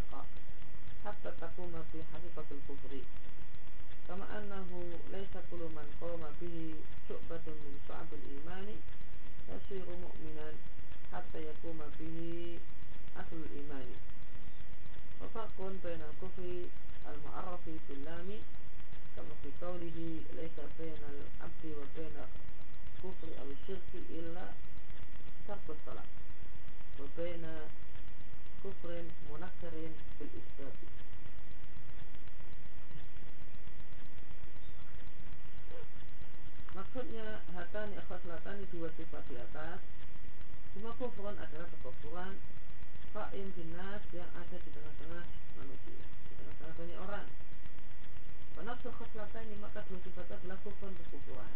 al-mutlaqa hatta takuma fi haqiqatil kufri kama annahu laysa kullu man qama bihi syu'batun min syu'abil imani yasiru mu'minan hatta yakuma bihi aslul imani wa farqun baina kufri al-mu'arrafi bil lami kama fi qawlihi laysa baina al-abdi wa baina kufri aw syirki illa kufrin munakkarin fil isbati Maksudnya hatani latani dua sifat di atas. Semua kufran adalah kekufuran Fa'im binas yang ada di tengah-tengah manusia Di tengah-tengah banyak orang. Penafsu latani maka dua sifat adalah kufran kekufuran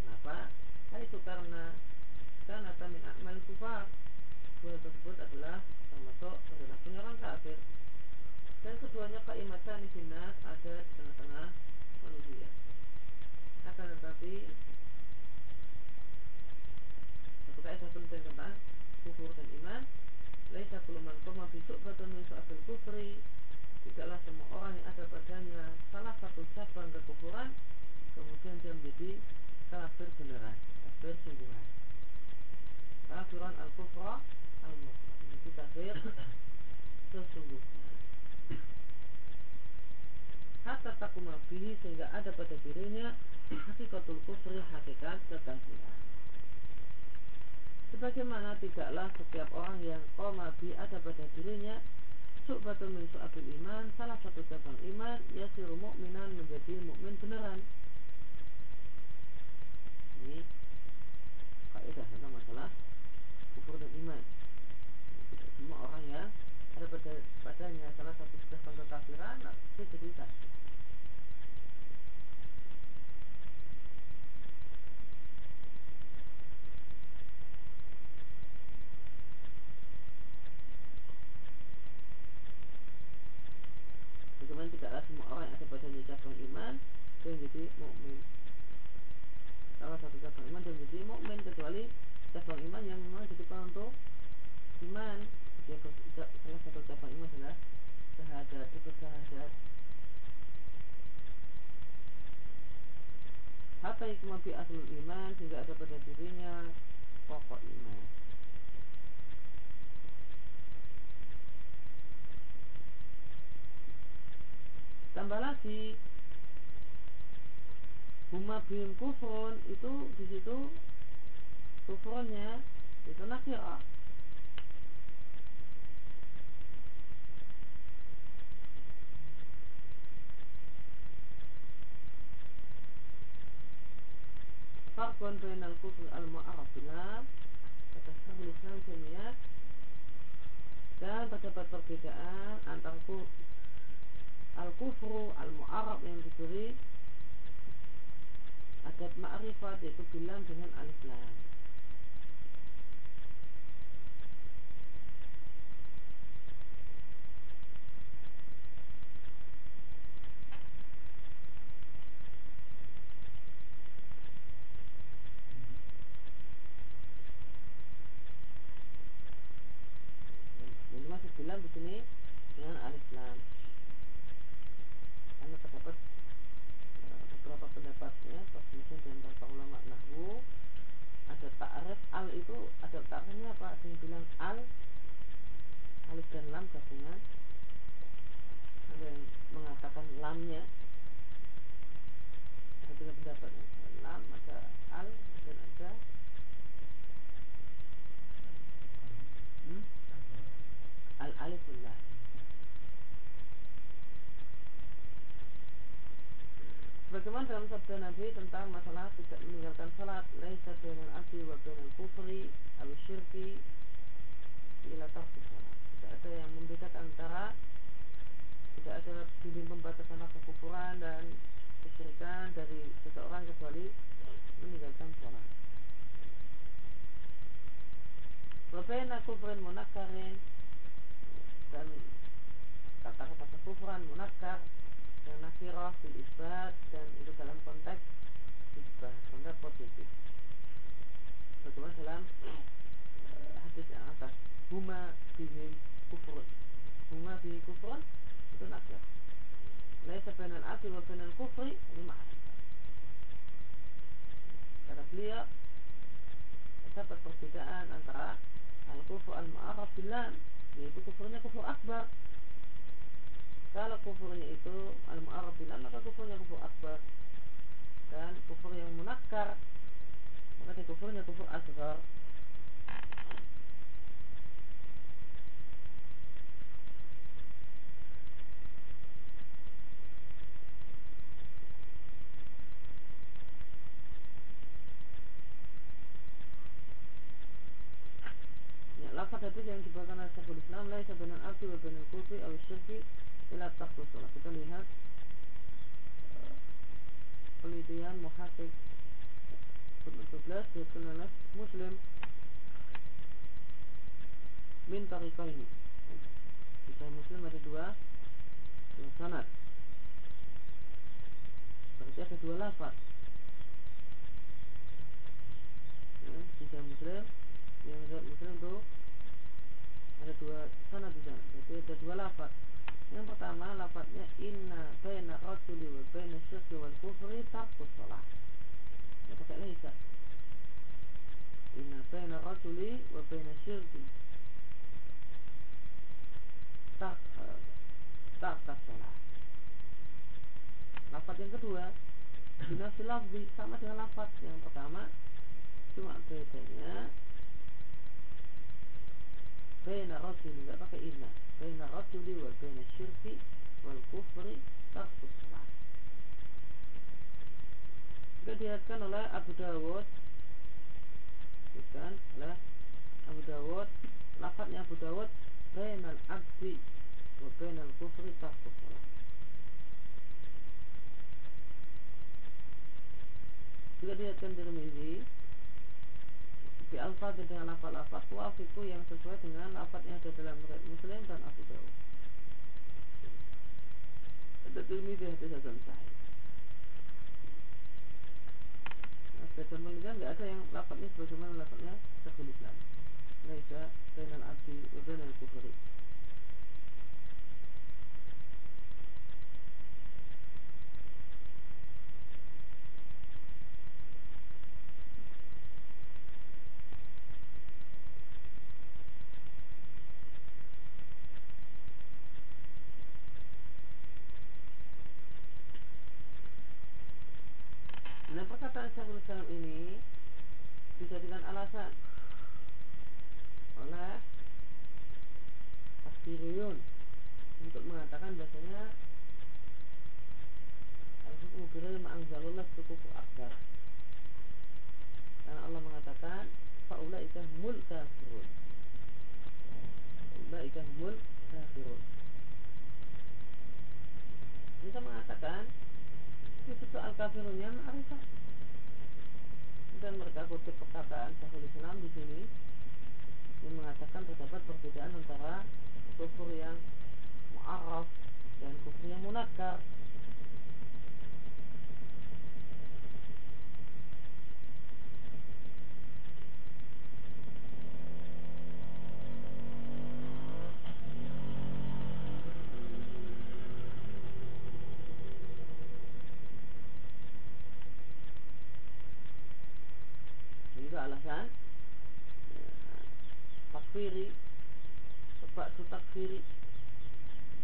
Kenapa? Hal itu karena Karena tamin akmal kufar Dua tersebut adalah termasuk perilakunya orang kafir dan keduanya kaimatan binas ada di tengah-tengah manusia. Akan tetapi satu kaidah penting tentang kufur dan iman. Laisa kullu man qama bi su'batin min su'abil kufri. Tidaklah semua orang yang ada padanya salah satu cabang kekufuran kemudian dia menjadi kafir beneran kafir sungguhan. Kafiran al-kufra kafir sesungguhnya hatta takuma bihi sehingga ada pada dirinya hakikatul kufri hakikat kekafiran sebagaimana tidaklah setiap orang yang koma bi ada pada dirinya su'batun min su'abil iman salah satu cabang iman yasiru mu'minan menjadi mukmin beneran. Ini kaidah tentang masalah kufur dan iman tidak semua orang yang ada pada padanya salah satu cabang kekafiran itu jadi kafir Bagaimana tidaklah semua orang yang ada padanya cabang iman dia menjadi mukmin. Salah satu cabang iman dia menjadi mukmin kecuali cabang iman yang memang jadi untuk iman. Dia salah satu cabang iman adalah syahadat, itu syahadat. Bi aslul iman sehingga ada pada dirinya pokok iman. Tambah lagi Huma bin kufrun itu di situ kufrunnya itu nakira Bainal kufr al-mu'arraf bilam kata Syaikhul Islam Taimiyah dan terdapat perbedaan antara al-kufru al-mu'arab yang diberi adat ma'rifat yaitu bilang dengan alif lam yang dimaksud bilang di sini dengan alif lam karena terdapat uh, beberapa pendapatnya perselisihan di antara ulama nahwu ada ta'rif al itu ada ta'rifnya apa ada yang bilang al alif dan lam gabungan ada yang mengatakan lamnya lafaznya lam ada al dan ada hmm? al alifullah Bagaimana dalam sabda Nabi tentang masalah tidak meninggalkan salat laisa bainal abdi wa bainal kufri aw syirki ila tarku salat. Tidak ada yang membedakan antara tidak ada dinding pembatasan kekufuran dan kesyirikan dari seseorang kecuali meninggalkan sholat. Wabaina kufrin munakarin dan kata-kata kekufuran munakar yang nakirah fil isbat dan itu dalam konteks isbat konteks positif. Bagaimana dalam uh, hadis yang atas? Huma bihim kufur huma bihim kufur itu nakir laisa bainal abdi wa bainal kufri ini ma'rifah kata beliau terdapat perbedaan antara al-kufur al-ma'araf bilan yaitu kufurnya kufur akbar kalau kufurnya itu al-mu'arraf maka kufurnya kufur akbar. Dan kufur yang munakar maka kufurnya kufur asghar. Ya, lafaz hadis yang dibawakan oleh Syekhul Islam laisa bainal abdi wa bainal kufri aw ila sholat. Kita lihat uh, penelitian muhasib 11 dihasilkan oleh muslim min tarika ini bisa muslim ada dua dua sanad. Berarti ada dua lafaz. Ya, bisa muslim yang muslim itu ada dua sanad di sana. Jadi ada dua lafaz yang pertama lafadznya inna baina rajuli wa baina syirki wal kufri tarku sholat. Ya pakai laisa. Inna baina rajuli wa baina syirki tak tak tak sholat. Lafadz yang kedua binafsi lafzi sama dengan lafadz yang pertama cuma bedanya tidak pakai inna baina rajuli wa baina syirki wal kufri tarkus salat juga oleh Abu Dawud bukan oleh Abu Dawud lafadznya Abu Dawud bainal abdi wa bainal kufri tarkus salat. Juga dilihatkan Tirmizi di alfad dengan lafal-lafal wafiku yang sesuai dengan lafad yang ada dalam riwayat Muslim dan Abu Dawud. Ada Tirmidzi hadis hasan sahih. Nah, berdasarkan penelitian tidak ada yang lafadnya sebagaimana lafadnya Syekhul Islam. Laisa bainal abdi wa bainal. Nah Islam ini dijadikan alasan oleh Asiriyun untuk mengatakan bahasanya Al-Hukmu Biril Ma'angzalullah cukup akbar. Karena Allah mengatakan Fa'ulaika mul kafirun. Fa'ulaika mul kafirun. Bisa mengatakan itu al-kafirunnya ma'rifah dan mereka kutip perkataan Syekhul Islam di sini yang mengatakan terdapat perbedaan antara kufur yang mu'arraf dan kufur yang munakar juga alasan ya, takfiri sebab itu takfiri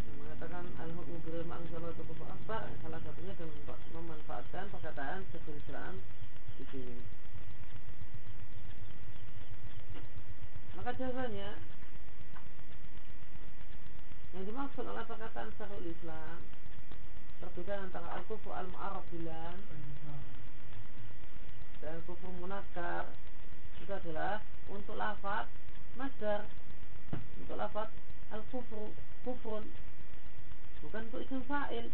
yang mengatakan al-hukmu bil ma'angzala itu kufur akbar salah satunya dengan memanfaatkan perkataan Syekhul Islam sini maka jawabannya yang dimaksud oleh perkataan Syekhul Islam perbedaan antara al-kufur al-mu'arraf bilan dan kufur munakar itu adalah untuk lafaz masdar untuk lafaz al-kufru kufrun bukan untuk isim fa'il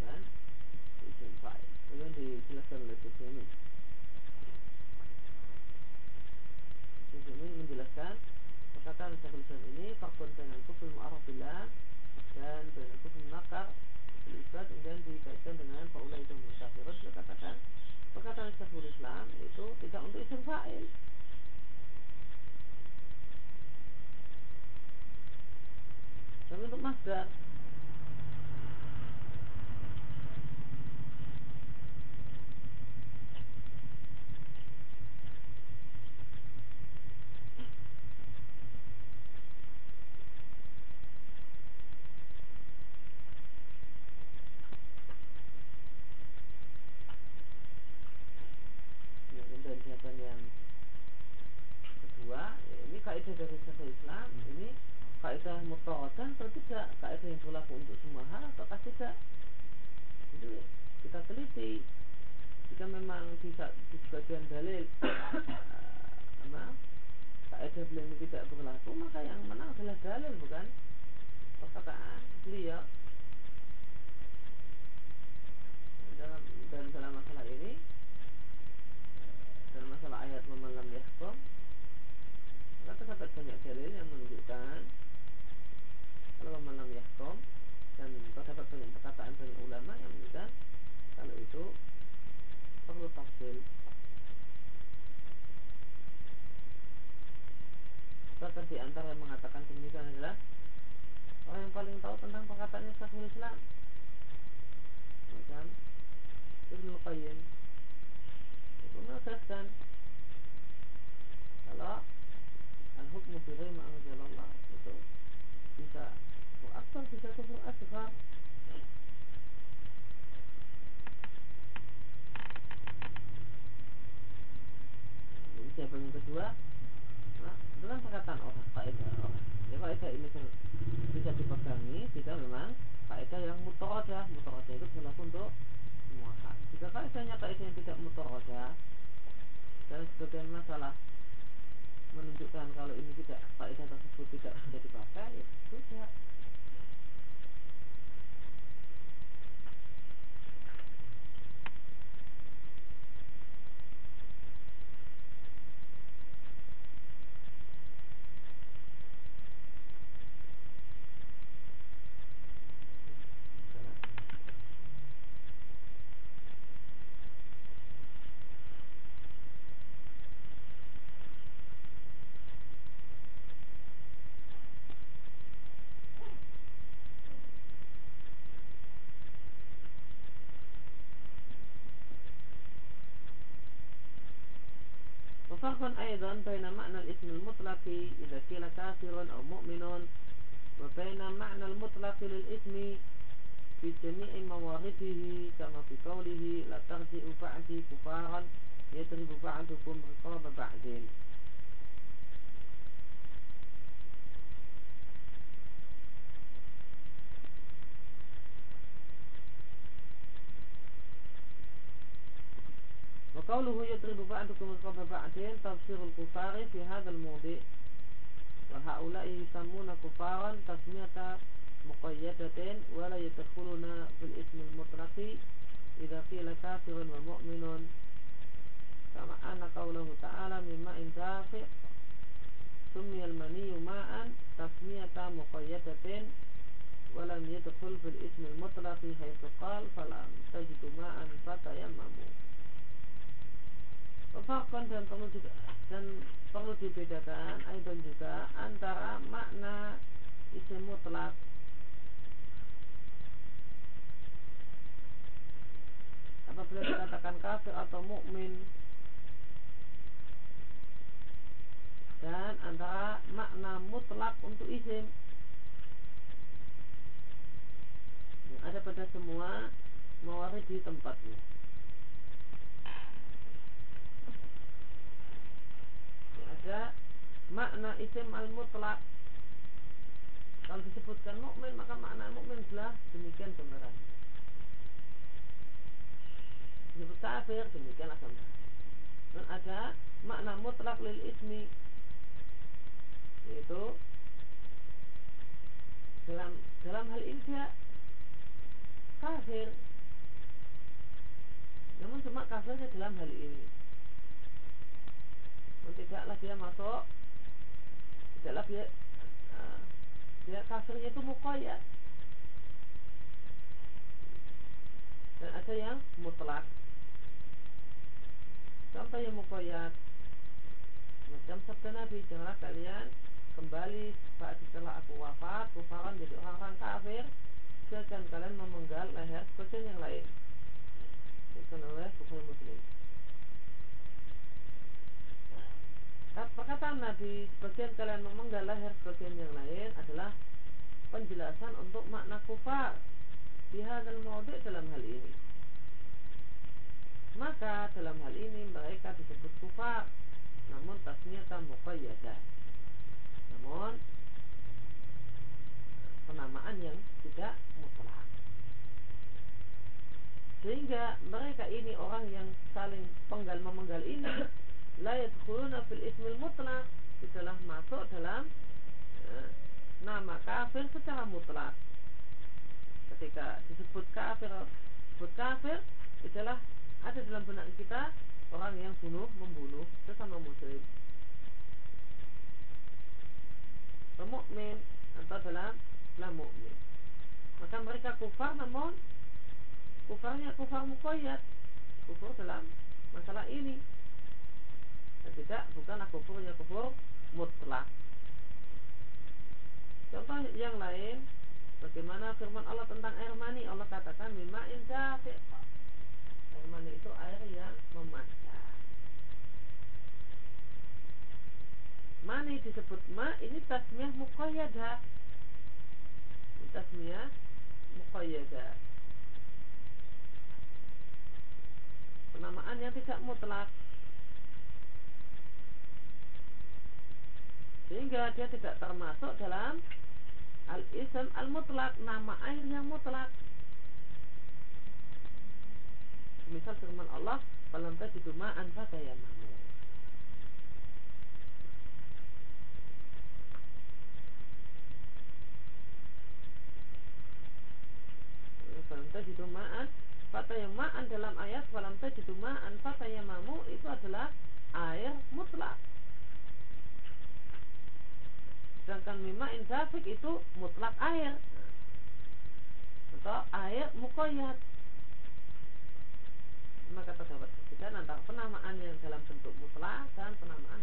kan isim fa'il itu dijelaskan oleh Sufyan Sufyan menjelaskan perkataan Syekhul Islam ini faktor dengan kufur mu'arraf dan dengan kufur munakar Isbat kemudian dikaitkan dengan faula itu musafirun sudah katakan perkataan Syekhul Islam itu tidak untuk isim fa'il. Tapi untuk masdar فرق أيضا بين معنى الاسم المطلق إذا قيل كافر أو مؤمن وبين معنى المطلق للاسم في جميع موارده كما في قوله لا ترجع بعدي كفارا يضرب بعضكم رقاب بعد وقوله يضرب بعضكم القبر بعدين تفسير الكفار في هذا الموضع. وهؤلاء يسمون كفارا تسمية مقيدة ولا يدخلون في الاسم المطلق إذا قيل كافر ومؤمن. كما أن قوله تعالى من ماء دافئ سمي المني ماء تسمية مقيدة ولم يدخل في الاسم المطلق حيث قال فلم تجد ماء فتيمموا Fakon dan perlu juga dan perlu dibedakan Aidon juga antara makna isim mutlak. Apabila dikatakan kafir atau mukmin. Dan antara makna mutlak untuk isim. Ada pada semua mawarid di tempatnya. Ada makna isim al mutlak kalau disebutkan mukmin maka makna mukmin adalah demikian gambarannya. Disebut kafir demikianlah gambaran. Dan ada makna mutlak lil ismi yaitu dalam dalam hal ini dia kafir namun cuma kafirnya dalam hal ini namun tidaklah dia masuk. Tidaklah dia uh, dia kafirnya itu mukoyat dan ada yang mutlak. Contoh yang mukoyat macam sabda Nabi janganlah kalian kembali saat setelah aku wafat kufaran jadi orang-orang kafir. Dan kalian memenggal leher sebagian yang lain. Bukan oleh bukan muslim perkataan Nabi sebagian kalian memenggal leher sebagian yang lain adalah penjelasan untuk makna kufar di hadal maudhi dalam hal ini. Maka dalam hal ini mereka disebut kufar namun tasmiyatan muqayyadah namun penamaan yang tidak mutlak. Sehingga mereka ini orang yang saling penggal memenggal ini la yadkhuluna fil ismil mutlak tidaklah masuk dalam ya, nama kafir secara mutlak ketika disebut kafir disebut kafir adalah ada dalam benak kita orang yang bunuh membunuh sesama muslim. Mukmin atau dalam dalam mukmin. Maka mereka kufar namun kufarnya kufar mukoyat kufur dalam masalah ini tidak bukanlah kufurnya kufur mutlak. Contoh yang lain bagaimana firman Allah tentang air mani? Allah katakan mimma indafiq air mani itu air yang memancar mani disebut ma ini tasmiyah muqayyadah tasmiyah muqayyadah penamaan yang tidak mutlak sehingga dia tidak termasuk dalam al-ism al-mutlak nama air yang mutlak. Misal firman Allah falam tajidu ma'an fatayamamu falam tajidu ma'an ma'an dalam ayat falam tajidu ma'an fatayamamu itu adalah air mutlak sedangkan mima'in dafik itu mutlak air. Atau air mukoyat. Maka terdapat perbedaan antara penamaan yang dalam bentuk mutlak dan penamaan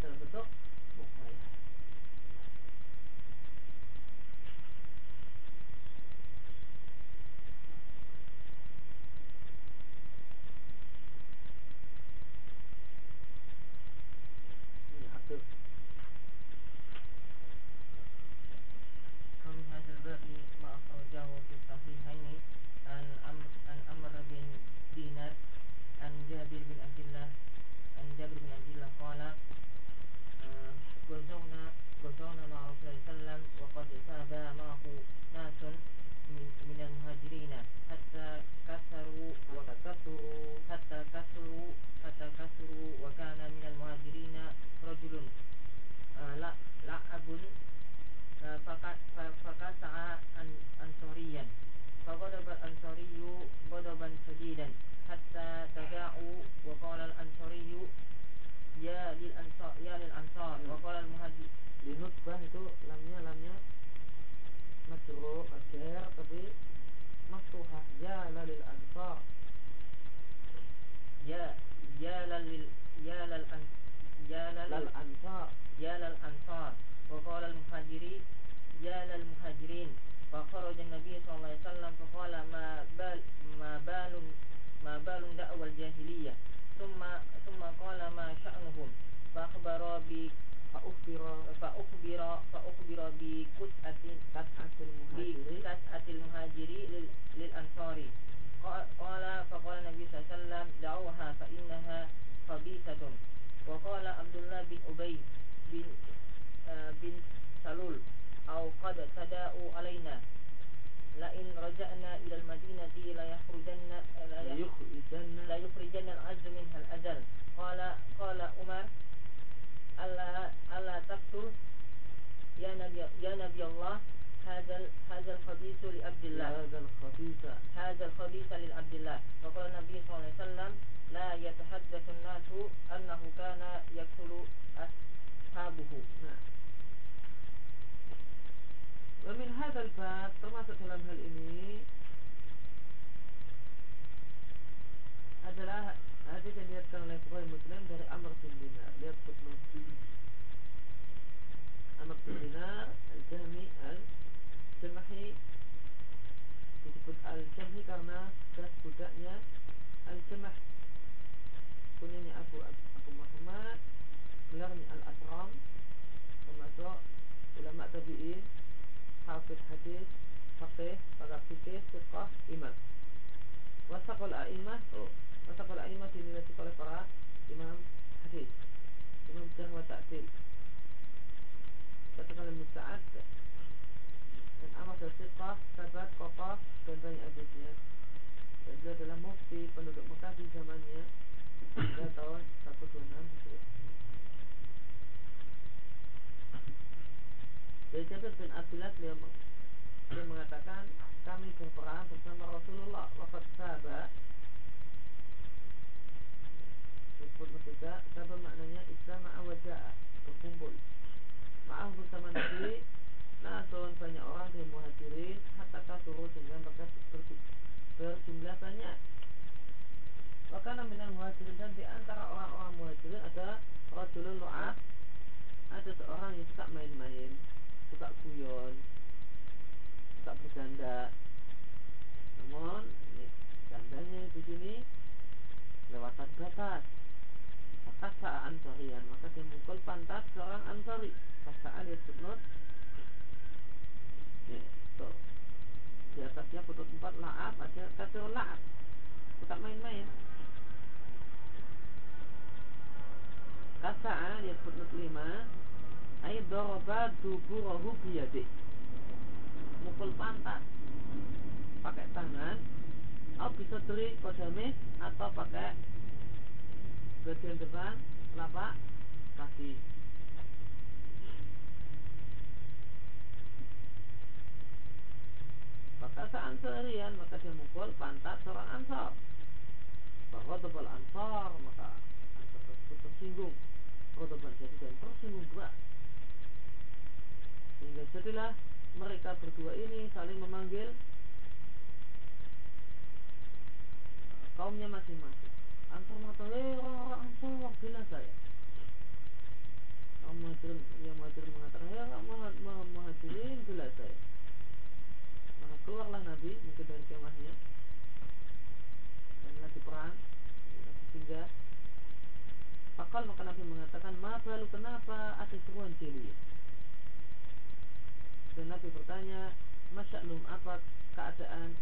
hadis lil Abdullah wa qala Nabi sallallahu alaihi wasallam la yatahaddatsu an-nasu annahu kana yaqtulu ashabuhu nah. wa min hadzal bab termasuk dalam hal ini adalah hadis yang diriwayatkan oleh Bukhari Muslim dari Amr bin Dinar. Lihat sebelum Amr bin Dinar al-Jahmi al-Jamahi Al-Jahmi karena das budaknya Al-Jamah. Kunyanya Abu Abu Muhammad gelarnya Al-Asram termasuk ulama tabi'in hafid hadis faqih para fikih fiqh imam. Wasaqul a'imah oh, wasaqul a'imah dinilai oleh para imam hadis. Imam jarh wa ta'dil. Katakan al-musta'ad dan amal dan fiqh sahabat kokoh dan banyak hadisnya dan dia adalah mufti penduduk Mekah di zamannya pada tahun 126 Hijriah. Dari Jabir bin Abdullah beliau, beliau mengatakan kami berperang bersama Rasulullah wafat sahabat. Disebut ketiga sahabat maknanya Islam ma'awajah berkumpul. Maaf bersama Nabi Nasun banyak orang dari muhajirin Hatta kasuru sehingga mereka berj- berjumlah banyak. Bahkan minal muhajirin dan di antara orang-orang muhajirin ada Rajulun lu'af Ada seorang yang suka main-main Suka guyon Suka bercanda. Namun ini, di sini Lewatan batas Maka saat ansarian Maka dia mukul pantat seorang ansari. Pasaan Ya, Di atasnya footnote 4 la'ab Ada kata la'ab Suka main-main Kasa'a lihat footnote 5 Ayat doroba duburahu biyadik Mukul pantat Pakai tangan Atau bisa dari kodamis Atau pakai Bagian depan Telapak kaki Maka seansarian Maka dia mukul pantat seorang ansor Farodobal ansor Maka ansor tersebut tersinggung Rodobal jadi dan tersinggung berat Sehingga jadilah mereka berdua ini saling memanggil kaumnya masing-masing. Ansor mengatakan, eh orang-orang ansor, bila saya. Kaum yang muhajirin mengatakan, ya orang muhajirin, bila saya. Keluarlah Nabi, mungkin dari kemahnya. Dan lagi perang, singgah. Pakal maka Nabi mengatakan, maaf lalu kenapa ada seruan jeli? Dan Nabi bertanya, Masya'lum apa keadaan?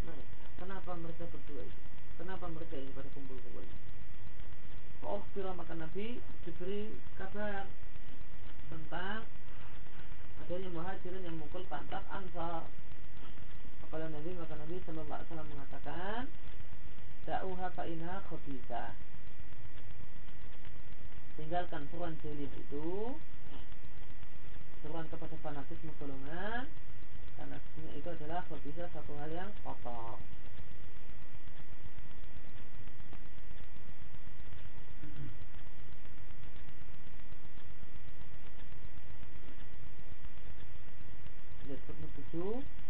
Kenapa mereka berdua itu? Kenapa mereka ini pada kumpul-kumpul Fa'ukhbira maka Nabi diberi kabar tentang adanya muhajirin yang mukul pantat ansar. Apabila Nabi maka Nabi Sallallahu Alaihi Wasallam mengatakan, Da'uha fa'ina khobisa. Tinggalkan seruan jelis itu seruan kepada fanatisme golongan karena sesungguhnya itu adalah khobisa satu hal yang kotor. Lihat footnote 7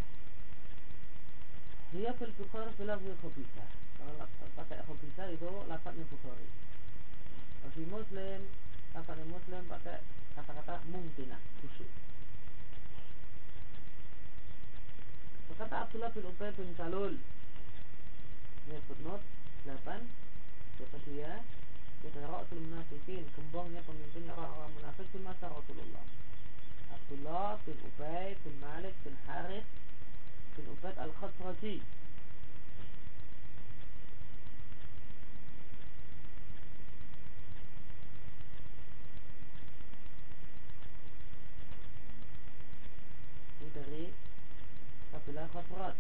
Dia fil Bukhari fil lafzi khobisa Kalau pakai khobisa itu lafadznya Bukhari. Kalau di Muslim Lafadznya Muslim pakai kata-kata mungkinah khusyuk Berkata Abdullah bin Ubay bin Salul Lihat footnote 8 Siapa dia? Adalah Rasul Munafikin Gembongnya pemimpinnya orang-orang munafik di masa Rasulullah. Abdullah bin Ubay bin Malik bin Harith في الأفات الخطرة dari apalah khotrat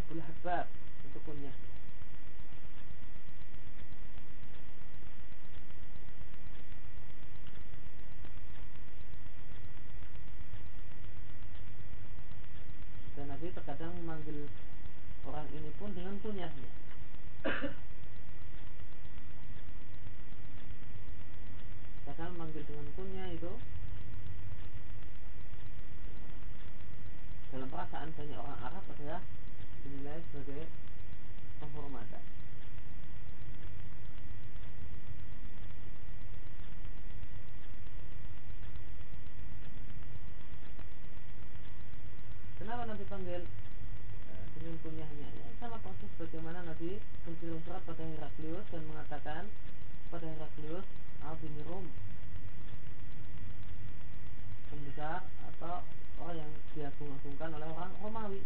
apalah habab untuk kunyah pun dengan kunyahnya kadang memanggil dengan kunyah itu dalam perasaan banyak orang Arab adalah dinilai sebagai penghormatan Kenapa Nabi panggil uh, dengan kunyahnya? Ya, sama bagaimana Nabi mengirim surat pada Heraklius dan mengatakan pada Heraklius Al-Bini Rum pembesar atau orang yang diagung-agungkan oleh orang Romawi.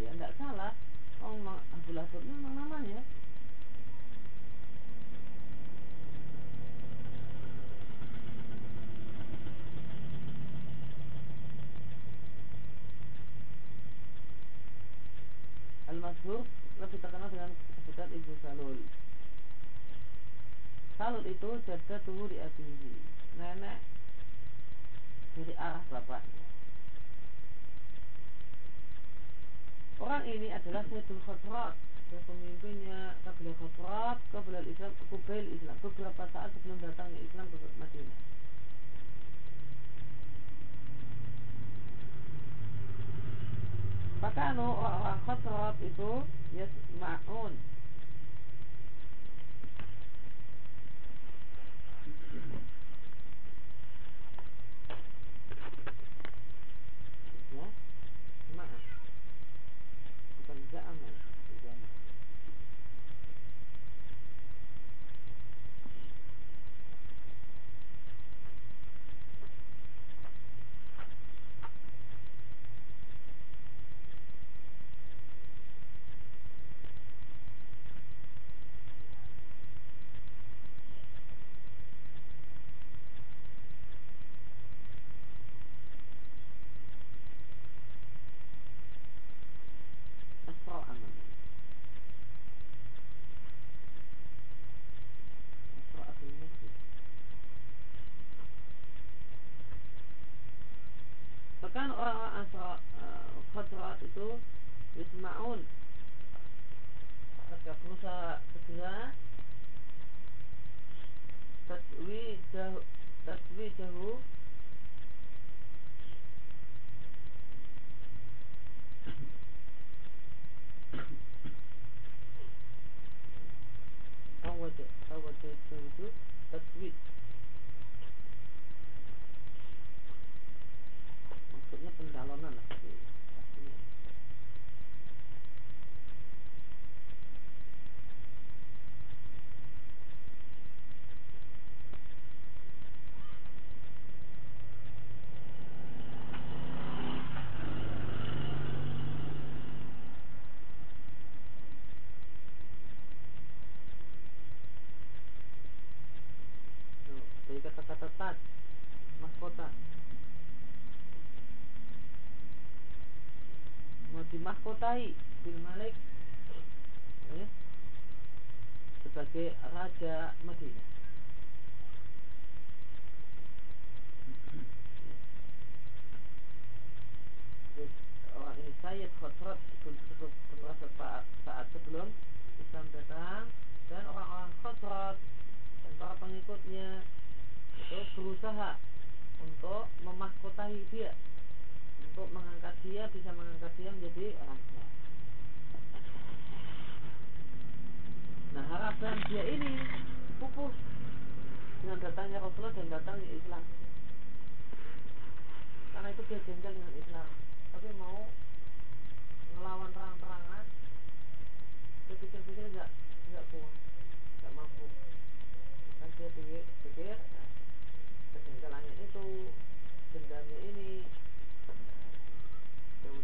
Ya tidak salah. Oh Abdullah memang namanya Al-Masyhur lebih terkenal dengan sebutan Ibnu Salul. Salul itu jadah tuh di abihi Nenek dari arah bapaknya. Orang ini adalah Sayyidul Khosrat dan pemimpinnya kabilah Khosrat, kabilah Islam, Kubail Islam beberapa saat sebelum datangnya Islam ke Madinah. maka anu khotrot itu yasmaun Thank you. Bahkan orang-orang Ansar eh, Khazraj itu Yusma'un Maka berusaha segera. Tatwidahu Tatwidahu Awad Awad itu Tatwid maksudnya pencalonan lah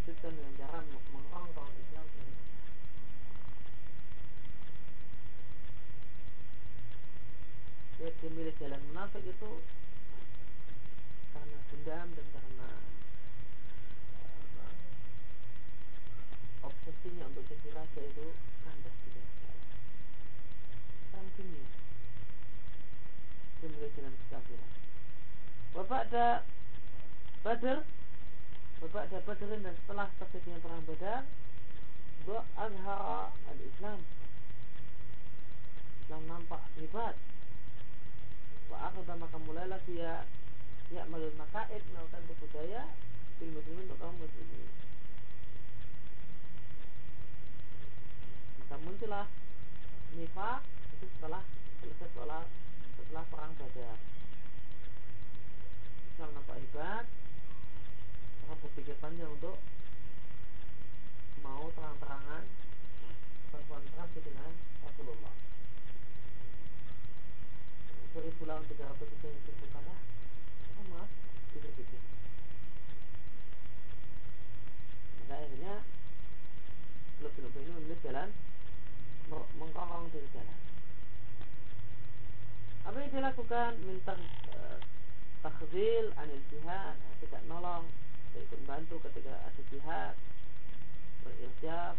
wujudkan dengan cara mengrongkong Islam dari Jadi pemilih jalan munafik itu karena dendam dan karena obsesinya untuk jadi raja itu kandas tidak sekali. Sekarang dunia pemilih jalan kekafiran. Bapak ada Badr Bapak ada Badarin dan setelah terjadinya perang Badar Gua azhara al-Islam. Islam nampak hebat. Wa akhada maka mulailah dia Ya malul makaid melakukan kebudaya Bil muslimin untuk kaum muslimin. Maka muncullah Nifak itu setelah selesai setelah, setelah perang Badar. Islam nampak hebat Maka berpikir panjang untuk Mau terang-terangan Berkontrasi dengan Rasulullah. Seribu lawan tiga ratus tiga ribu kalah Sama Pikir-pikir Maka akhirnya Lebih-lebih ini memilih jalan Mengkorong dari jalan. Apa yang dilakukan? Minta uh, takhzil anil jihad tidak nolong ikut bantu ketika ada jihad berirjab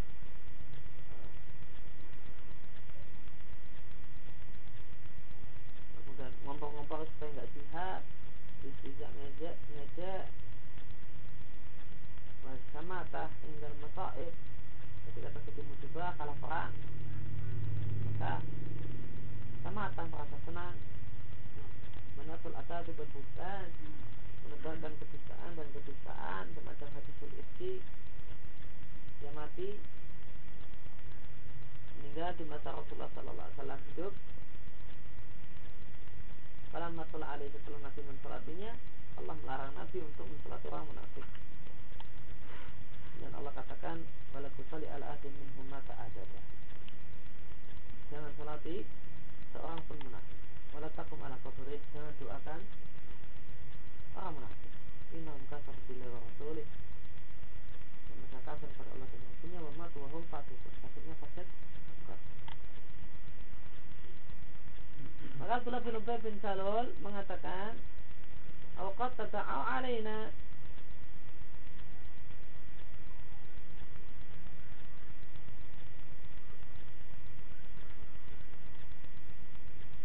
kemudian ngompor-ngompor supaya nggak jihad tidak ngejek ngejek. Sama tah inggal masaib ketika terjadi musibah kalah perang. Maka sama tah merasa senang. Menatul asadi berbukan menebarkan kedustaan dan kedustaan semacam hadisul ifki dia mati. Meninggal di masa Rasulullah Sallallahu Alaihi Wasallam hidup. Kalau masalah alih setelah Nabi mensolatinya Allah melarang Nabi untuk mensolati orang munafik. Dan Allah katakan wala tusali ala ahdin minhum mata adaba jangan salati seorang pun munafik. Wala takum ala qabrih jangan doakan orang munafik innahum kafar billahi wa rasulih mereka kafir pada Allah dan Rasulnya wa matu wa hum kafirnya fasik maka Abdullah bin Ubay bin Salul mengatakan Awqat tata'au alaina.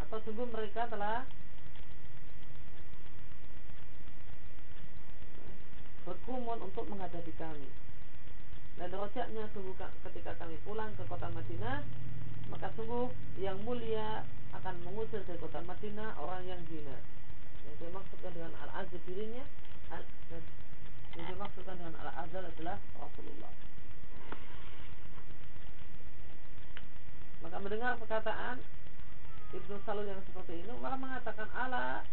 Atau sungguh mereka telah berkumun untuk menghadapi kami. Dan rojaknya sungguh ketika kami pulang ke kota Madinah, maka sungguh yang mulia akan mengusir dari kota Madinah orang yang hina. Yang dimaksudkan dengan al-azal dirinya, yang dimaksudkan dengan al-azal adalah Rasulullah. Maka mendengar perkataan Ibnu Salul yang seperti ini Umar mengatakan ala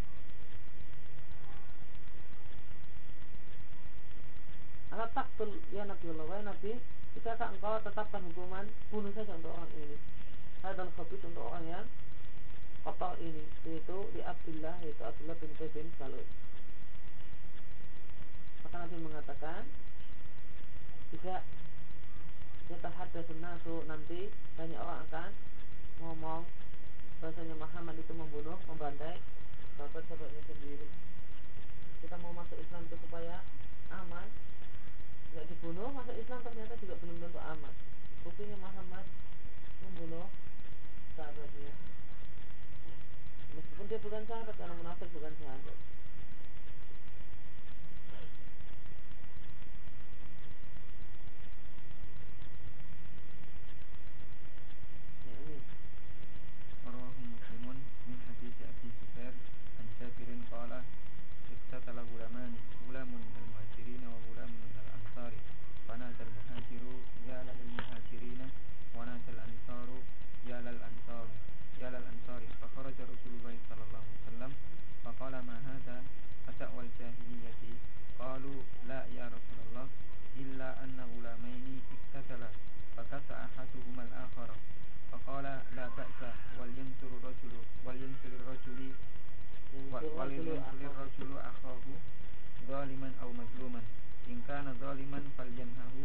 ala taktul ya Nabi Allah. Wa Nabi Jika engkau tetapkan hukuman bunuh saja untuk orang ini? Hadal khabith untuk orang yang kotor ini yaitu di Abdullah yaitu Abdullah bin Ubay bin Salul. Maka Nabi mengatakan jika kita hadda nasu nanti banyak orang akan ngomong bahasanya Muhammad itu membunuh, membantai sahabat-sahabatnya sendiri. Kita mau masuk Islam itu supaya aman, nggak dibunuh masuk Islam ternyata juga belum tentu aman. Buktinya Muhammad membunuh sahabatnya. Meskipun dia bukan sahabat karena munafik bukan sahabat. قال اقتتل غلامان غلام يا للأنصار يا للأنصار فخرج رسول الله صلى الله عليه وسلم فقال ما هذا؟ أتأوى الجاهلية؟ قالوا لا يا رسول الله إلا أن غلامين اقتتلا فكسى أحدهما الآخر. فقال لا بأس ولينصر الرجل ولينصر الرجل ولينصر الرجل أخاه ظالما أو مظلوما. إن كان ظالما فلينهه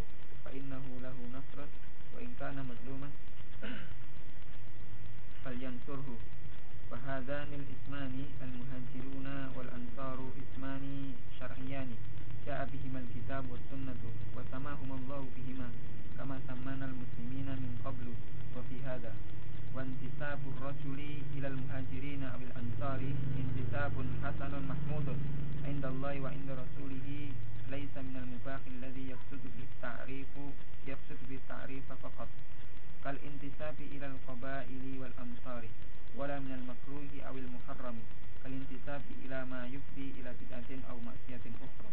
فإنه له نصرة وإن كان مظلوما فلينصره وهذان الاسمان المهاجرون والأنصار اسمان شرعيان. جاء بهما الكتاب والسنة وسماهما الله بهما كما سمانا المسلمين من قبل وفي هذا. وانتساب الرجل إلى المهاجرين أو الأنصار انتساب حسن محمود عند الله وعند رسوله. ليس من المباح الذي يقصد به التعريف يقصد به التعريف فقط. kal intisabi ila al qabaili wal amsari wala min al makruhi awil Muharram. kal intisabi ila ma yufdi ila bid'atin aw ma'siyatin ukhra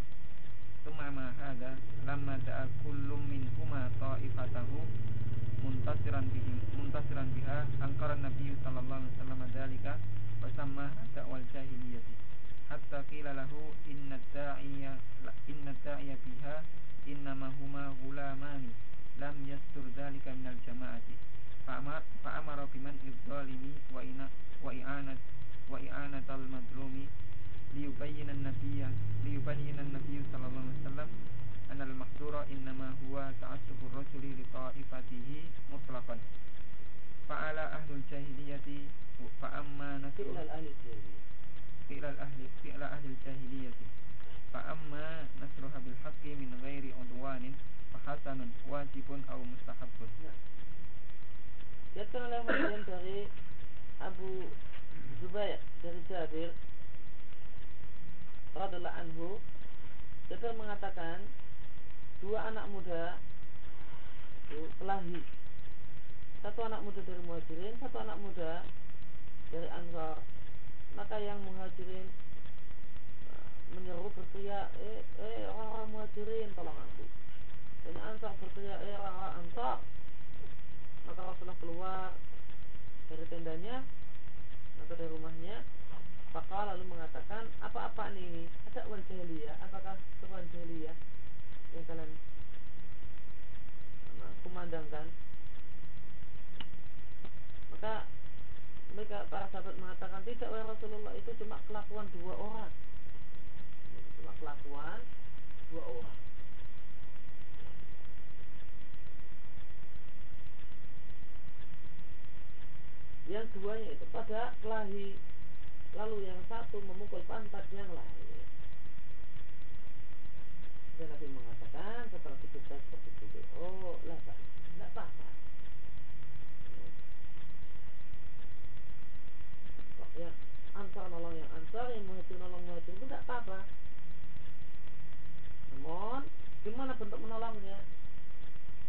thumma ma hadha lamma da'a kullu minhuma ta'ifatahu muntasiran bihi muntasiran biha angkara nabi sallallahu alaihi wasallam dzalika wa sammaha da'wal hatta qila lahu inna da'iya inna da'iya biha innama huma لم يستر ذلك من الجماعة. فأمر, بمنع الظالم وإعانة وإعانة المظلوم ليبين النبي ليبين النبي صلى الله عليه وسلم أن المحظور إنما هو تعصب الرجل لطائفته مطلقا. فعلى أهل الجاهلية فأما نصر فعل الأهل الجاهلية. فعل الأهل فعل أهل الجاهلية. فأما نصرها بالحق من غير عدوان hasanun wajibun au mustahabun. Jatuh oleh Muslim dari Abu Zubair dari Jabir Radulah anhu. Jabir mengatakan dua anak muda itu satu anak muda dari muhajirin satu anak muda dari ansar. Maka yang muhajirin eh, menyeru berteriak eh eh orang-orang muhajirin tolong aku dan ansar berteriak eh orang-orang ansar. Maka Rasulullah keluar dari tendanya atau dari rumahnya. Fakal lalu mengatakan apa-apa ini ada wal jahiliyah? Apakah seruan jahiliyah? Yang kalian kumandangkan. Maka mereka para sahabat mengatakan tidak wahai Rasulullah itu cuma kelakuan dua orang. Cuma kelakuan dua orang yang duanya itu pada kelahi lalu yang satu memukul pantat yang lain. Dan Nabi mengatakan setelah dicerita seperti itu oh lah pak tidak apa-apa. Yang ansar nolong yang ansar yang muhajir nolong muhajir itu tidak apa-apa. Namun gimana bentuk menolongnya?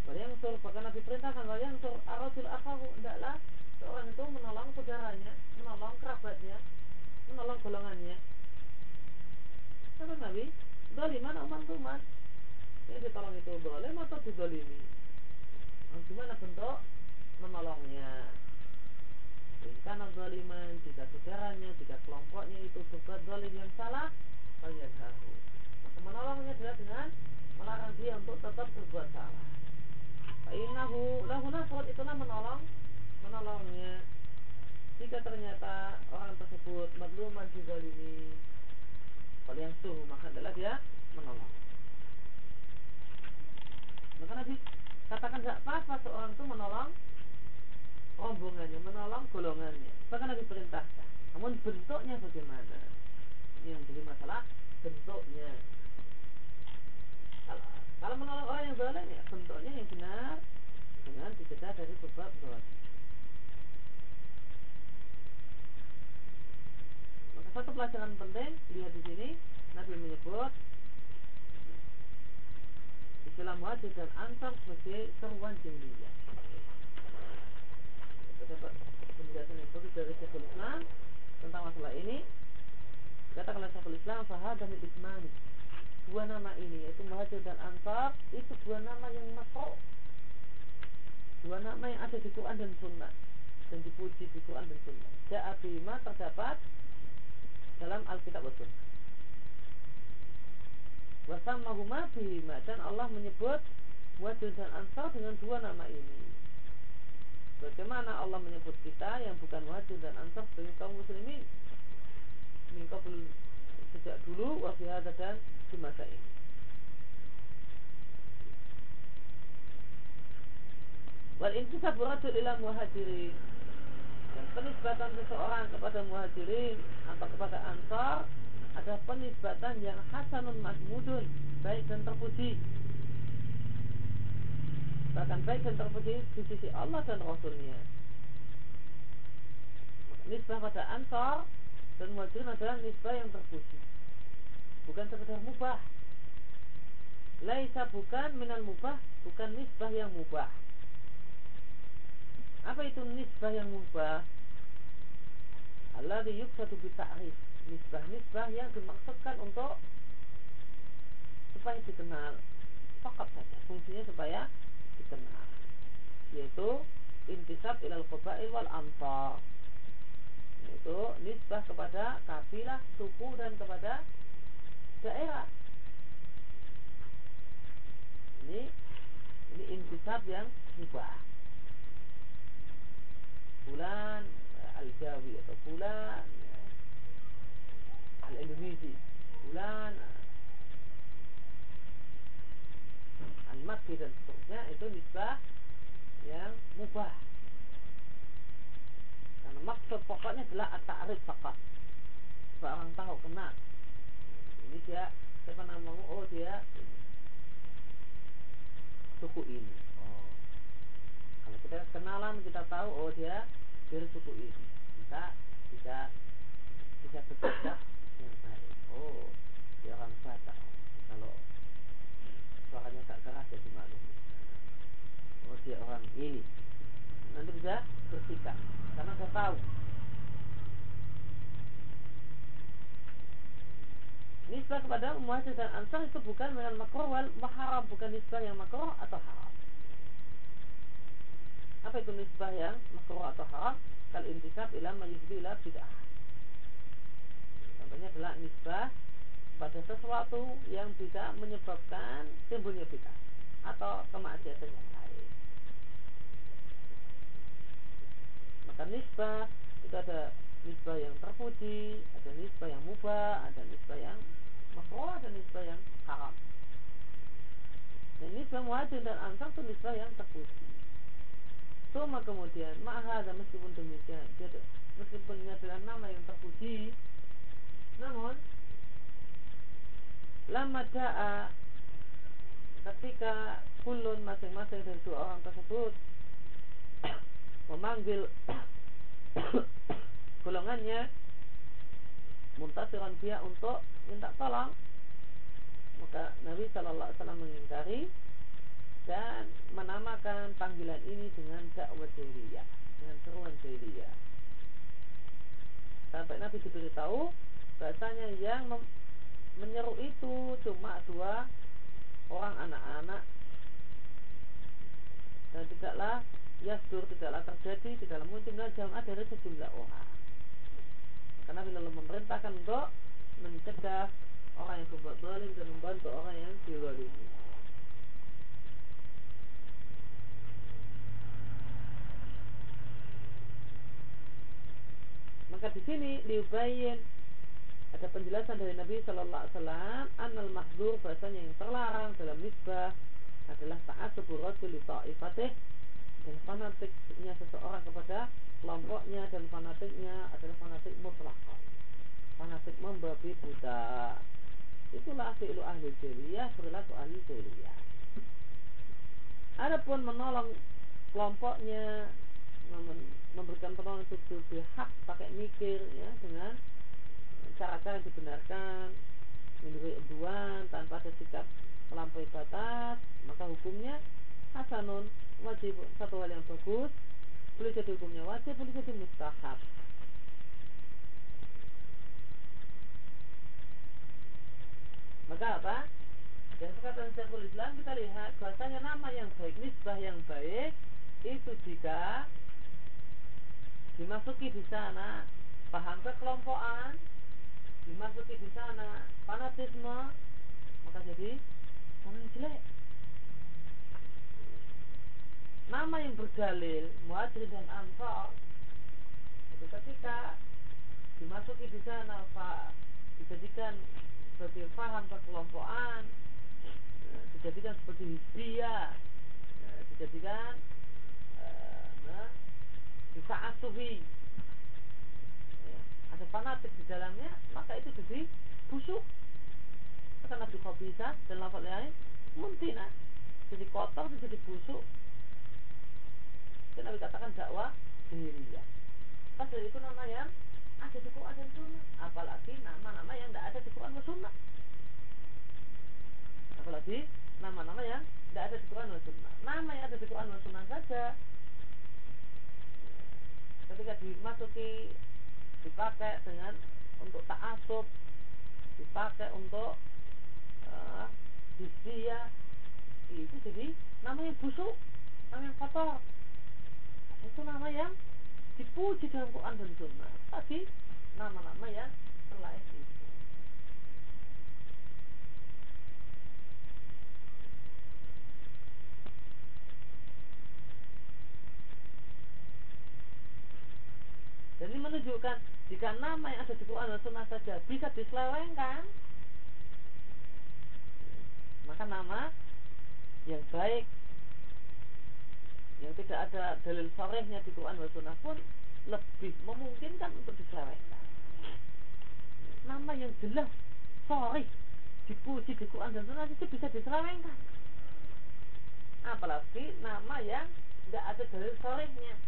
Wal yang sur, bahkan Nabi perintahkan wal yang sur arajul akahu Tidaklah seorang itu menolong saudaranya Menolong kerabatnya Menolong golongannya. Kata Nabi Doliman uman tuman Yang ditolong itu boleh atau didolimi nah, Gimana bentuk menolongnya? Karena doliman Jika saudaranya, jika kelompoknya itu berbuat dolim yang salah Kalian harus Maka menolongnya adalah dengan Melarang dia untuk tetap berbuat salah. Fa'innahu lahu nasrat itulah menolong menolongnya. Jika ternyata orang tersebut madluman dizalimi kalau yang suhu maka adalah dia menolong. Maka Nabi katakan tidak apa-apa seorang itu menolong rombongannya, menolong golongannya. Bahkan Nabi perintahkan. Namun bentuknya bagaimana? Ini yang jadi masalah bentuknya. Kalau menolong orang yang zalim ya bentuknya yang benar dengan dicegah dari sebab zalim. Maka satu pelajaran penting lihat di sini Nabi menyebut istilah muhajir dan ansar sebagai seruan jahiliyah. Dapat penjelasan yang bagus dari Syekhul Islam tentang masalah ini. Katakanlah Syekhul Islam dan ismani dua nama ini yaitu Muhajir dan Ansar itu dua nama yang masuk dua nama yang ada di Quran dan Sunnah dan dipuji di Quran dan Sunnah Ja'abima terdapat dalam Alkitab dan Sunnah. Wasamahuma bihima. Dan Allah menyebut Muhajir dan Ansar dengan dua nama ini. Bagaimana Allah menyebut kita yang bukan Muhajir dan Ansar sebagai kaum muslimin? Mingkabul sejak dulu wafihada dan di masa ini. Wal intisabu rajul ila muhajirin dan penisbatan seseorang kepada muhajirin atau kepada ansar adalah penisbatan yang hasanun mahmudun baik dan terpuji. Bahkan baik dan terpuji di sisi Allah dan Rasulnya. Nisbah pada ansar dan muhajirin adalah nisbah yang terpuji. Bukan sekedar mubah. Laisa bukan minal mubah bukan nisbah yang mubah apa itu nisbah yang mubah? Allah satu bita'rif nisbah-nisbah yang dimaksudkan untuk supaya dikenal. Fakat saja fungsinya supaya dikenal. Yaitu intisab ilal qabail wal amsar yaitu nisbah kepada kabilah, suku dan kepada daerah. Ini ini intisab yang mubah. Bulan al-Jawi atau bulan ya, al-Indonesia, bulan al-Makki dan seterusnya itu nisbah yang mubah. Karena maksud pokoknya adalah at-ta'rif supaya orang tahu kenal. Ini dia siapa namamu oh dia suku ini kenalan kita tahu oh dia dari suku ini. Kita bisa bisa bersikap yang baik. Oh dia orang Batak. Kalau suaranya tak keras jadi maklum. Oh dia orang ini nanti bisa bersikap karena saya tahu. Nisbah kepada muhajir dan ansar itu bukan dengan makruh wal haram bukan nisbah yang makruh atau haram apa itu nisbah yang makruh atau haram kal intisab ila mayyidu ila bid'ah contohnya adalah nisbah pada sesuatu yang bisa menyebabkan timbulnya bid'ah atau kemaksiatan yang lain maka nisbah itu ada nisbah yang terpuji, ada nisbah yang mubah, ada nisbah yang makruh, ada nisbah yang haram. Dan nisbah muhajir dan ansar itu nisbah yang terpuji. Cuma kemudian, dan meskipun demikian, dia, meskipun ini adalah nama yang terpuji, namun lama da'a ketika kulun masing-masing dari dua orang tersebut memanggil golongannya muntasiran dia untuk minta tolong. Maka Nabi Wasallam mengingkari dan menamakan panggilan ini dengan dakwah jahiliyah dengan seruan jahiliyah sampai Nabi diberitahu bahasanya yang menyeru itu cuma dua orang anak-anak dan tidaklah yasdur tidaklah terjadi di dalam jumlah jamaah dari sejumlah orang. Karena bila memerintahkan untuk mencegah orang yang berbuat zalim dan membantu orang yang dizalimi. Maka di sini diubayin ada penjelasan dari Nabi Shallallahu Alaihi Wasallam anal mahdur bahasanya yang terlarang dalam nisbah adalah saat li ta'ifatih dan fanatiknya seseorang kepada kelompoknya dan fanatiknya adalah fanatik mutlak. Fanatik membabi buta. Itulah fi'lu ahli jahiliyah perilaku ahli jahiliyah adapun menolong kelompoknya memberikan pertolongan itu hak pakai mikir ya dengan cara-cara yang dibenarkan memberi embuan tanpa ada sikap melampaui batas maka hukumnya hasanun wajib satu hal yang bagus boleh jadi hukumnya wajib boleh jadi mustahab. Maka apa? Yang perkataan Syekhul Islam kita lihat bahasanya nama yang baik nisbah yang baik itu jika dimasuki di sana. Paham kekelompokan? Dimasuki di sana. Fanatisme? Maka jadi orang jelek. Nama yang berdalil muhajir dan ansor itu ketika dimasuki di sana pak dijadikan sebagai paham kekelompokan eh, dijadikan seperti hizbiyah eh, dijadikan uh, nah, asuhi ya, ada fanatik di dalamnya maka itu jadi busuk. Kata Nabi bisa dan lafaz lain muntina. Jadi kotor jadi busuk. Itu Nabi katakan dakwah jahiliyah. Padahal itu nama yang ada di Quran dan Sunnah. Apalagi nama-nama yang tidak ada di Quran dan Sunnah. Apalagi nama-nama yang tidak ada di Quran dan Sunnah. Nama yang ada di Quran dan Sunnah saja ketika dimasuki dipakai dengan untuk ta'asub. Dipakai untuk uh, itu jadi nama yang busuk nama yang kotor. Itu nama yang dipuji dalam Quran dan Sunnah. Tapi nama-nama yang selain itu Ini menunjukkan jika nama yang ada di Quran dan Sunnah saja bisa diselewengkan, maka nama yang baik yang tidak ada dalil sorehnya di Quran dan Sunnah pun lebih memungkinkan untuk diselewengkan. Nama yang jelas soreh dipuji di Quran dan Sunnah itu bisa diselewengkan. Apalagi nama yang tidak ada dalil sorehnya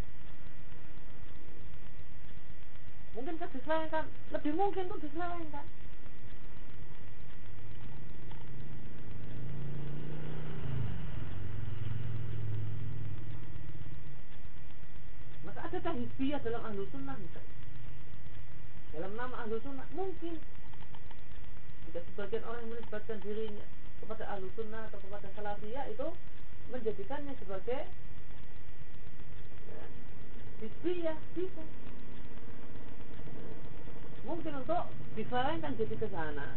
mungkin kan diselewengkan lebih mungkin tuh diselewengkan maka adakah hizbiyah dalam ahlu sunnah misalnya dalam nama ahlu sunnah mungkin. Jika sebagian orang yang menisbatkan dirinya kepada ahlu sunnah atau kepada salafiyah itu menjadikannya sebagai ya, hizbiyah bisa mungkin untuk diselewengkan jadi ke sana.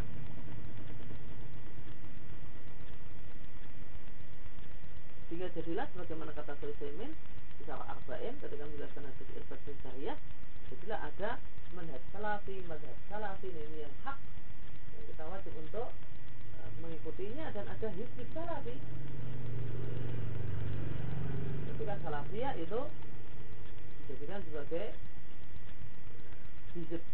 Sehingga jadilah sebagaimana kata Sulaiman di Sarah Arba'in ketika menjelaskan hadis Irsad bin Syariah. Jadilah ada manhaj salafi, mazhab salafi ini yang hak yang kita wajib untuk uh, mengikutinya dan ada hizbis salafi. Ketika salafiyah itu dijadikan sebagai hizb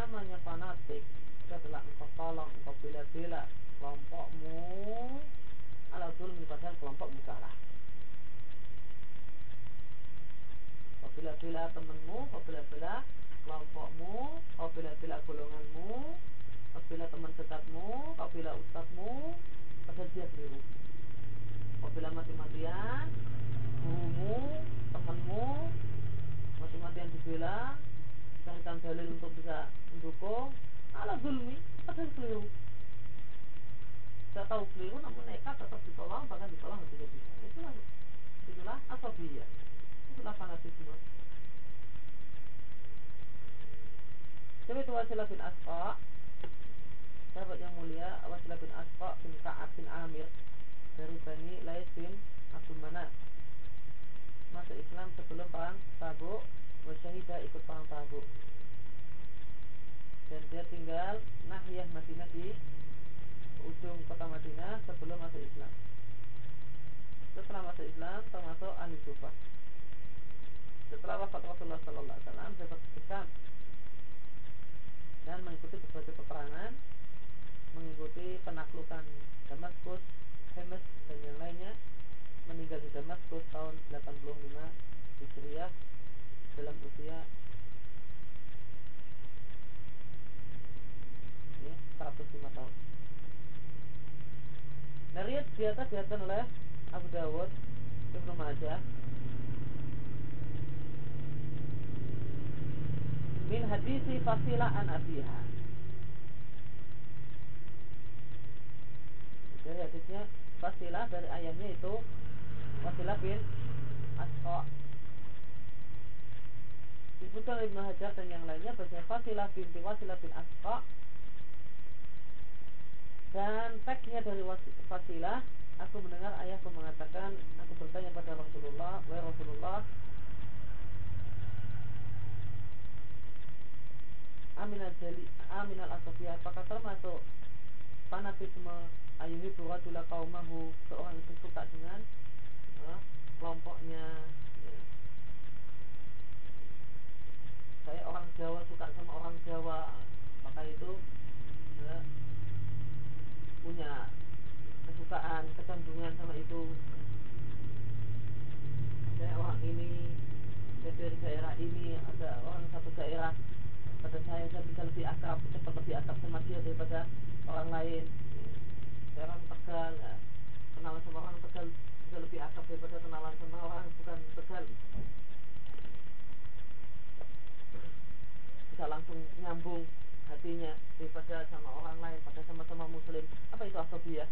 namanya fanatik. Itu adalah engkau tolong engkau bela-bela kelompokmu ala zulmi padahal kelompokmu kalah kau bela-bela temanmu kau kelompokmu kau bela-bela golonganmu kau teman dekatmu kau bela ustadzmu padahal dia keliru. Mati-matian gurumu temanmu mati-matian dibela carikan dalil untuk bisa mendukung. Ala zulmi padahal keliru saya tahu keliru namun nekat tetap ditolong bahkan ditolong tidak bisa itulah itulah asabiyah. Itulah fanatisme. Jadi itu Wasilah bin Asqa. Sahabat yang mulia Wasilah bin Asqa bin Ka'ab bin Amir Dari Bani Lais bin Abdul Manat masuk Islam sebelum perang Tabuk wasyahidah ikut perang Tabuk dan dia tinggal nahiyah Madinah di ujung kota Madinah sebelum masuk Islam. Setelah masuk Islam termasuk Kufah setelah wafat Rasulullah Sallallahu Alaihi Wasallam dia berpesan dan mengikuti berbagai peperangan mengikuti penaklukan Damaskus, Hemes dan yang lainnya meninggal di Damaskus tahun 85 Hijriah dalam usia ya, 105 tahun. Nah, riwayat di atas oleh Abu Dawud, Ibnu Majah, min hadisi fasilah an abiha. Dari hadisnya fasilah dari ayahnya itu Fasilah bin Asqa disebutkan Ibnu Hajar dan yang lainnya bahwa Fasilah binti Wasilah bin Asqa. Dan teksnya dari Fasilah aku mendengar ayahku mengatakan aku bertanya pada Rasulullah wa Rasulullah Amin al-Jali Amin al-Asafiyah apakah termasuk fanatisme ayuhi rajula kaumahu seorang yang suka dengan uh, kelompoknya ya. Saya orang Jawa suka sama orang Jawa. Maka itu ya, punya kesukaan kecenderungan sama itu. Saya orang ini saya dari daerah ini ada orang satu daerah. Pada saya saya bisa lebih akrab cepat lebih akrab sama dia daripada orang lain. Saya orang Tegal ya. kenalan sama orang Tegal bisa lebih akrab daripada kenalan sama orang bukan Tegal bisa langsung nyambung hatinya daripada sama orang lain pada sama-sama muslim. Apa itu asobiyah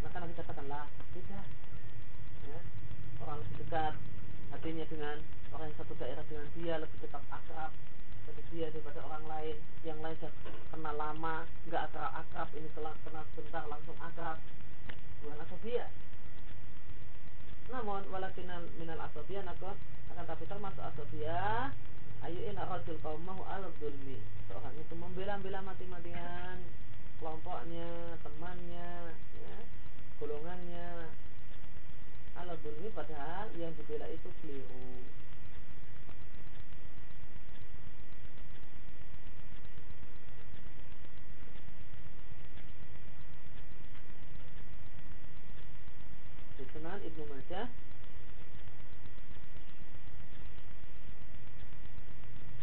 maka Nabi katakanlah tidak. Ya, orang lebih dekat hatinya dengan orang yang satu daerah dengan dia lebih dekat akrab pada dia daripada orang lain. Yang lain sudah kenal lama nggak akrab akrab ini kenal sebentar langsung akrab. Bukan asobiyah namun walakin minal asobiyah nakot akan tapi termasuk asobiyah ayuin rajul kaumahu al dulmi seorang itu membela-bela mati-matian kelompoknya temannya ya, golongannya ala dulmi padahal yang dibela itu keliru di Sunan Ibnu Majah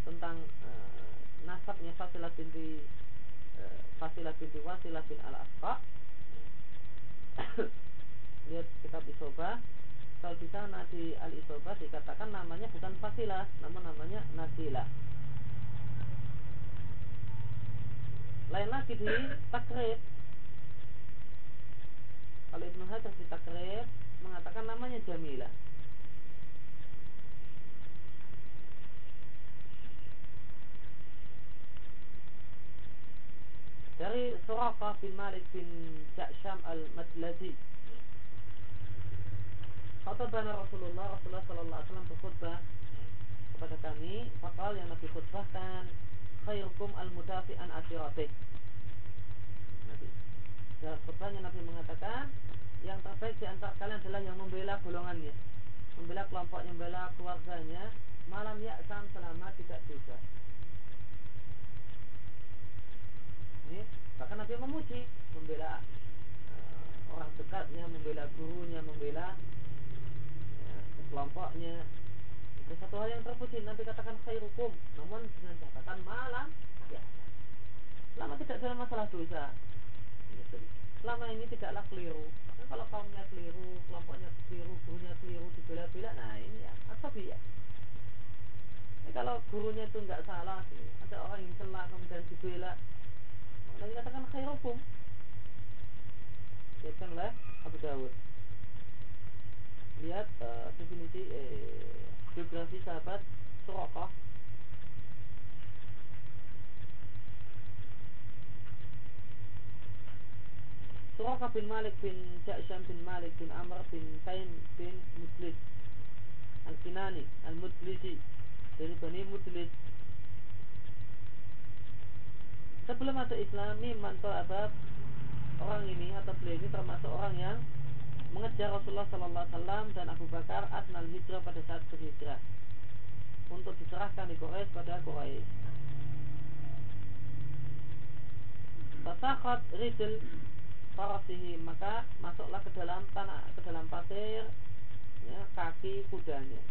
tentang uh, nasabnya Fasilah binti uh, Fasilah binti Wasilah bin Al Asqa lihat kitab Isoba. Kalau di sana Al Isoba dikatakan namanya bukan Fasilah namun namanya Nasila lain lagi di Takrib. Kalau Ibnu Hajar di Takrib mengatakan namanya Jamila. Dari Suraqah bin Malik bin Ja'sham al-Madlazi. Khatabana Rasulullah Rasulullah Sallallahu Alaihi Wasallam berkhutbah kepada kami. Fakal yang Nabi khutbahkan Khairukum al-mudafi an asiratih Nabi. Dalam khutbahnya Nabi mengatakan Yang terbaik di antara kalian adalah yang membela golongannya. Membela kelompoknya, membela keluarganya. Malam ya'sam selama tidak dosa Ini bahkan Nabi memuji Membela uh, orang dekatnya, membela gurunya, membela kelompoknya. Itu satu hal yang terpuji. Nanti katakan khairukum. Namun dengan catatan malam ya selama tidak dalam masalah dosa. Selama ini tidaklah keliru kalau kaumnya keliru kelompoknya keliru gurunya keliru dibela-bela nah ini ya asabi ya? Ini kalau gurunya itu nggak salah ada orang yang celah kemudian dibela. Nanti katakan khairukum Dikatakan oleh Abu Dawud. Lihat uh, definisi eh, biografi sahabat Suraqah Suraqah bin Malik bin Ja'sham bin Malik bin Amr bin Taim bin Muslim Al-Kinani Al-Mudlisi dari Bani Mudlis sebelum masuk Islam mantau abab orang ini atau beliau ini termasuk orang yang mengejar Rasulullah Sallallahu Alaihi Wasallam dan Abu Bakar asnal hijrah pada saat berhijrah untuk diserahkan di Quraisy pada Quraisy. Fasakhat rijl farasihi maka masuklah ke dalam tanah ke dalam pasir ya, kaki kudanya.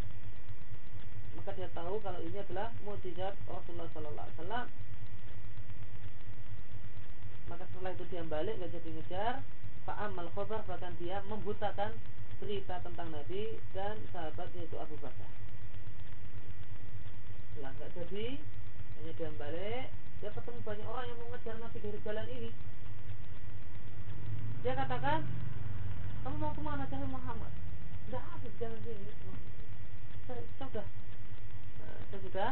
Maka dia tahu kalau ini adalah mujizat Rasulullah Sallallahu Alaihi Wasallam. Maka setelah itu dia balik nggak jadi ngejar, fa'amal khobar bahkan dia membutakan berita tentang Nabi dan sahabat yaitu Abu Bakar. Setelah nggak jadi, hanya dia balik, dia ketemu banyak orang yang mengejar Nabi dari jalan ini. Dia katakan, kamu mau ke mana cari Muhammad? Ada di jalan sini. Saya, saya sudah, uh, saya sudah,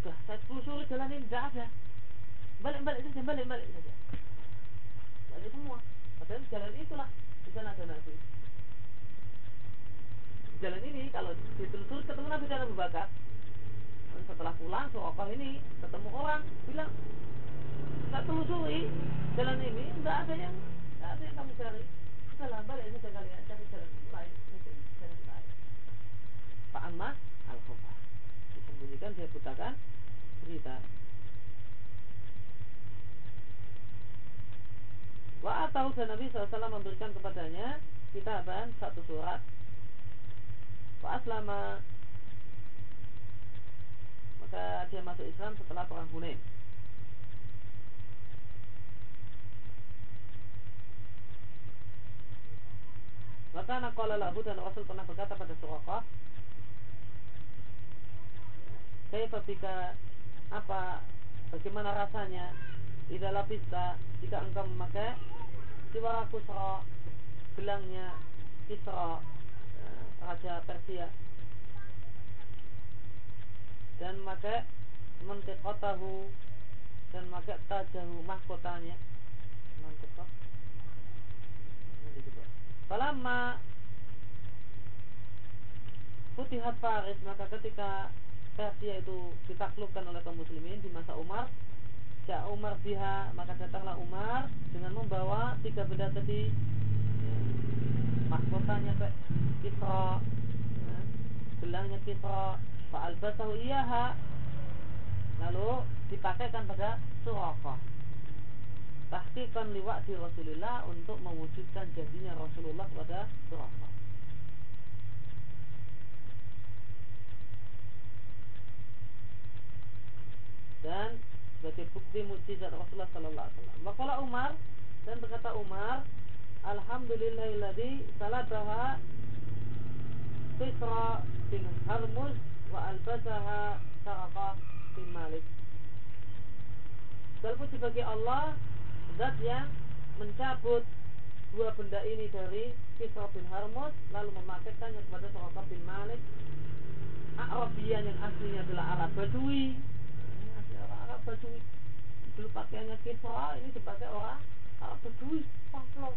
sudah saya telusuri jalan ini tidak ada. Balik-balik saja, balik-balik saja. Balik semua. Padahal jalan itulah di sana ada Nabi. Jalan ini kalau ditelusuri ketemu Nabi dan Abu. Setelah pulang Surokoh ini ketemu orang bilang tak telusuri jalan ini tidak ada yang tidak ada yang kamu cari. Sudahlah balik saja kalian cari jalan lain mungkin jalan lain. Pak Ammar al disembunyikan dia butakan berita Wa atau dan Nabi SAW memberikan kepadanya kitaban satu surat. Wa aslama maka dia masuk Islam setelah perang Hunain. Maka naqala lahu dan Rasul pernah berkata pada Suraqah Kaifa bika? Apa? Bagaimana rasanya? Tidak lapista jika engkau memakai siwara kusra gelangnya Kisra eh, Raja Persia dan memakai mentikotahu dan memakai tajahu mahkotanya. Mantikot Falamma Futihat Faris maka ketika Persia itu ditaklukkan oleh kaum muslimin di masa Umar Ja Umar biha maka datanglah Umar dengan membawa tiga benda tadi. Ya, mahkotanya Kisra ya, gelangnya Kisra Fa'al basahu iyaha. Lalu dipakaikan pada Surafah tahqiqan liwak di Rasulullah untuk mewujudkan janjinya Rasulullah kepada Surafah dan sebagai bukti mukjizat Rasulullah sallallahu alaihi wasallam. Maka Umar dan berkata Umar, Alhamdulillahilladzi salabaha Fisra bin Harmuz albasaha Saraqah bin Malik. Dalam puji bagi Allah Zat yang mencabut dua benda ini dari Fisra bin Harmuz lalu memakaikannya kepada Saraqah bin Malik. Arabian yang aslinya adalah Arab Badui. Badui. Dulu pakaiannya Kisra ini dipakai orang Arab Badui. Orang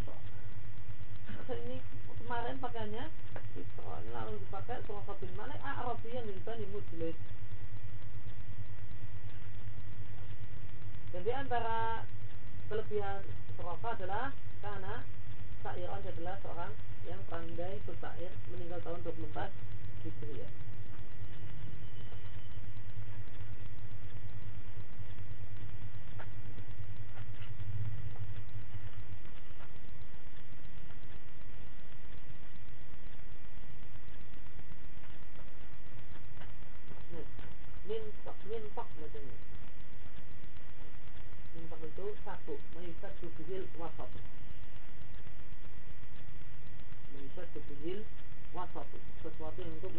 ini kemarin pakaiannya Kisra ini lalu dipakai Surah bin Malik. Arabian bin Bani Mujlid dan di antara kelebihan Surah adalah karena Sa'iran adalah seorang yang pandai bersair meninggal tahun 24 Hijriah mintok bacanya mintok itu satu. Mengikat bihil wasat mengikat bihil wasat sesuatu yang untuk